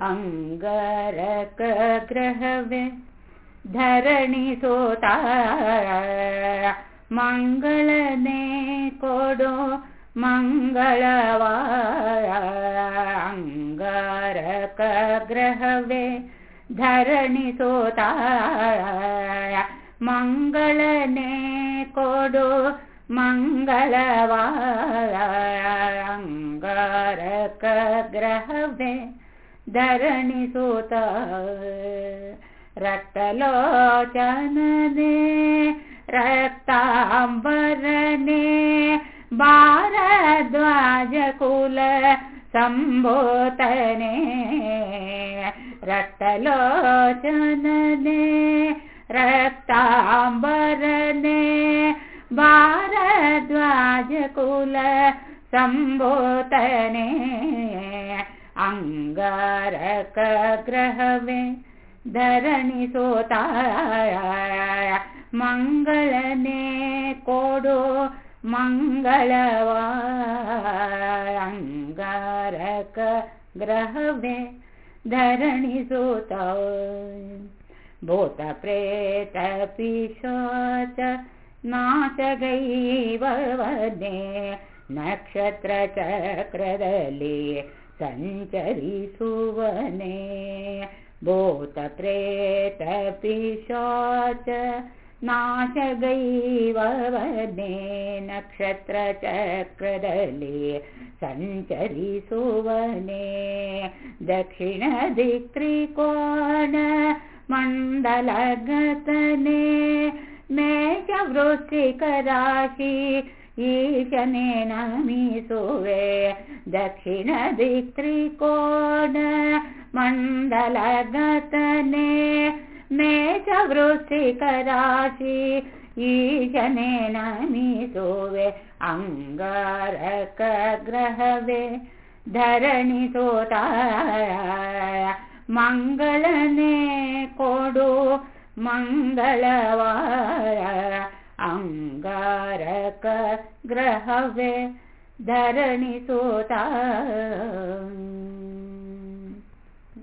अङ्गारकग्रहवे धरणि सोता मङ्गलने कोडो मङ्गलवा अङ्गारकग्रहवे धरणि सोता मङ्गलने कोडो मङ्गलवाङ्गारकग्रहवे धरणि सोता रक्तलोचनने रक्ताम्बरने भारद्वाजकुल सम्भोतने रक्तलोचनने रक्ताम्बरने भारद्वाजकुल सम्भोतने अङ्गारकग्रहवे धरणि सोताय मङ्गलने कोडो मङ्गलवा अङ्गारक ग्रहवे धरणि सोता भूत प्रेत पिशाच नाचगैव वदे नक्षत्रचक्रदले सञ्चरिसुवने भूतप्रेतपिशाच नाशगैव वने नक्षत्रचक्रदले सञ्चरिसुवने दक्षिणदिक्त्रिकोण मण्डलगतने मे च वृश्चिकराशि ईशने नमिसुवे दक्षिणदिक्त्रिकोण मण्डलगतने मे च वृश्चिकराशि ईशने नमिसुवे अङ्गारकग्रहवे धरणि सोताय मङ्गलने कोडु मङ्गलवार ग्रहवे धरणि सोता